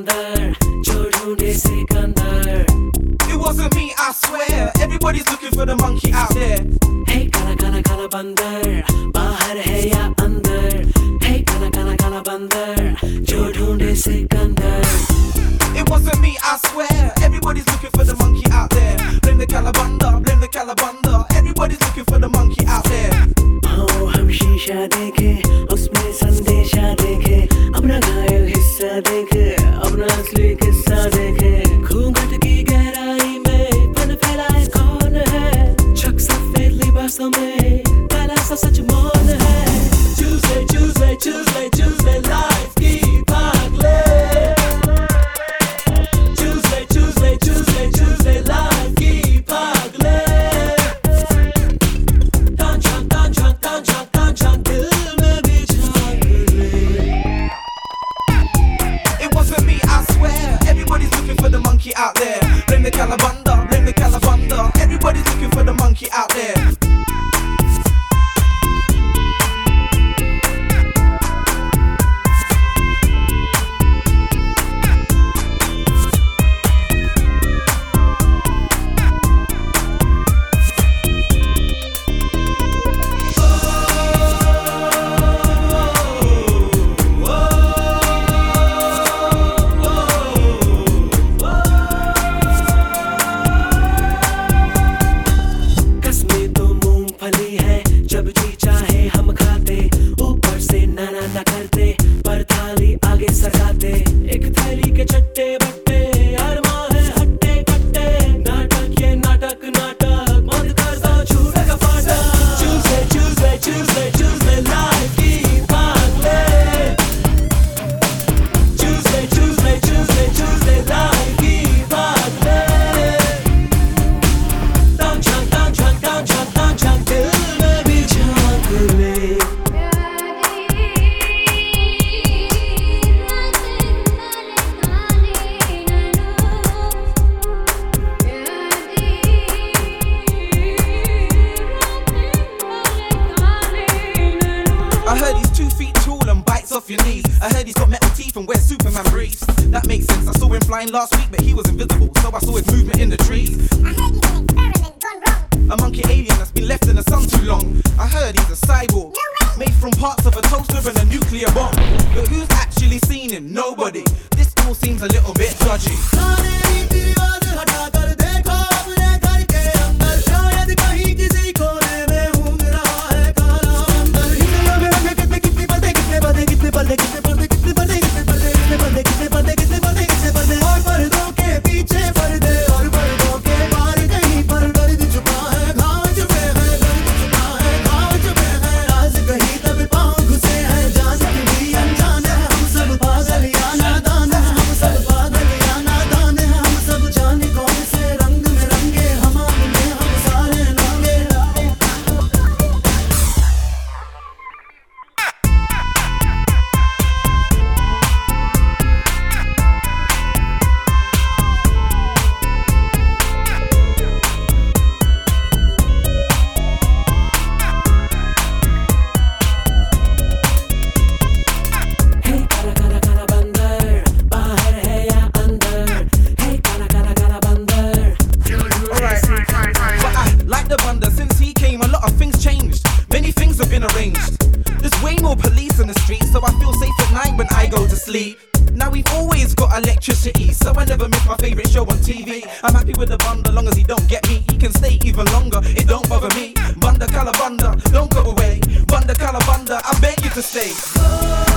बंदर जो ढूंढे Sikandar It wasn't me, I swear. Everybody's looking for the monkey out there. हे काला काला काला बंदर बाहर है या किस्सा देखे। घूंघट की गहराई में पन फैलाए कौन है? छक सफ़ेद लिबासों में काला सा सच he's got metal teeth and wears Superman briefs. That makes sense. I saw him flying last week, but he was invisible, so I saw his movement in the trees. I heard he's an experiment gone wrong. A monkey alien that's been left in the sun too long. I heard he's a cyborg, made from parts of a toaster and a nuclear bomb. But who's actually seen him? Nobody. This all seems a little bit dodgy. So I never miss my favorite show on TV. I'm happy with the bunda, long as he don't get me. He can stay even longer, it don't bother me. Bunda calabunda, don't go away. Bunda calabunda, I beg you to stay.